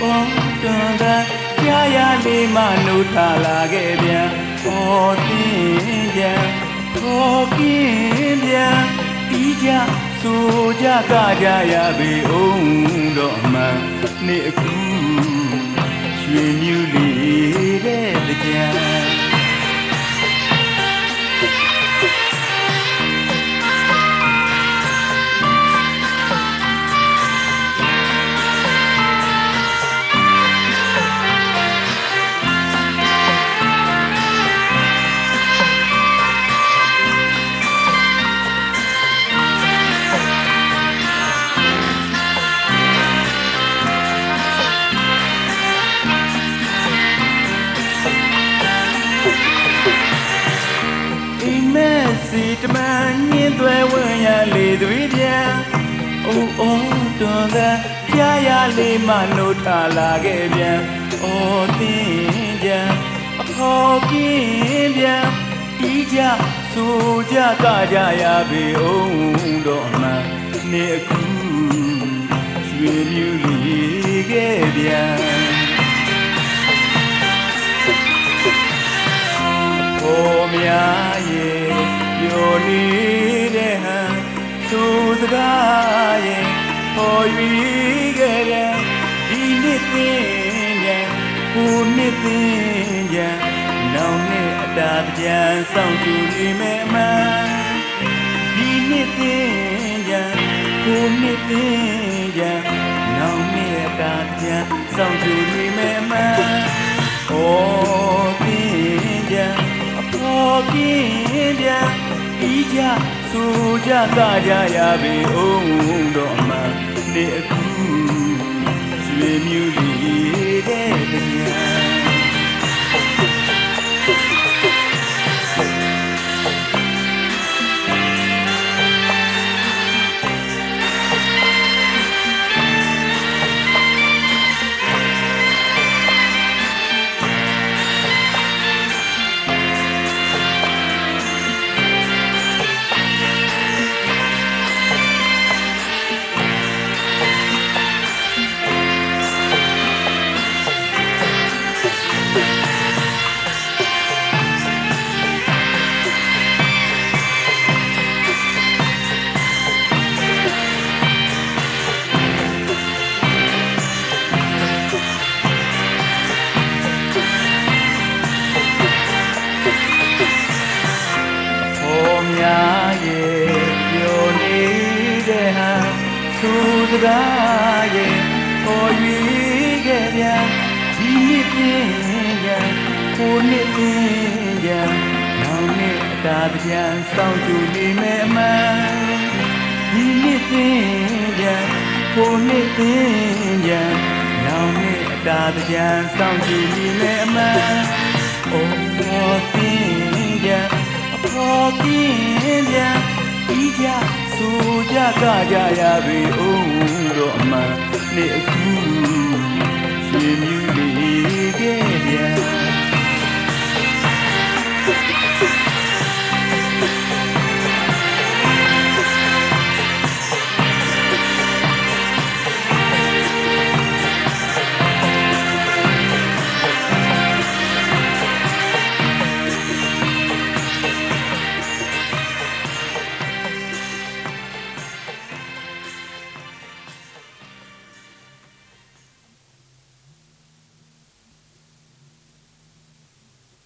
ပုံတွန်သာကြာရလေးမနှုတ်ထလာခဲ့ပြန်ဟောတင်ပြန်ဟောကင်းပြန်ဤကြဆိုကြကကြရပေအောင်တော့မှန်နေအခုရွှေမြူလေးတဲ့ကြံ တမန်ညင်းသွဲဝင်ရလေသွေးပြန်အိုးအိုးတွန်သာကြားရလေးမနှုတ်ထလာခဲ့ပြန်အော်တင်းကြံအဖော်ကင်းပြန်ဒီကြဆိုကြကကြရပေအောင်တော့မှနေအခုရွှေမြူလေးခဲ့ပြန် သူစကားရဲ့ဟော်ရွေခဲ့တဲ့ဒီနှစ်သိရဲ့ကိုနှစ်သိရဲ့နောင်နှစ်အတားကြံဆောင်ကြည့်နေမယ်အမှန်ဒီနှစ်သိရဲ့ကိုနှစ်သိရဲ့နောင်နှစ်အတားကြံဆောင်ကြည့်နေမယ်အမှန်ဟောတင်ကြအဖော်ကင်းကြ ဤကြဆိုကြကကြရပေအောင်တော့မှနေအခုရွှေမြူလေး စကားရဲ့ဟောရွေခဲ့ပြန်ဒီနှစ်ပြင်းပြန်ကိုနှစ်ပြင်းပြန်နောင်နှစ်အတားပြန်ဆောင်ကြနေမယ်အမှန်ဒီနှစ်ပြင်းပြန်ကိုနှစ်ပြင်းပြန်နောင်နှစ်အတားပြန်ဆောင်ကြနေမယ်အမှန်အိုးမောတင်ကြအဖော်ကင်းကြဤကြ ဆိုကြကကြရပေအောင်တော့အမှန်နေအခုရွှေမြူလေးကဲ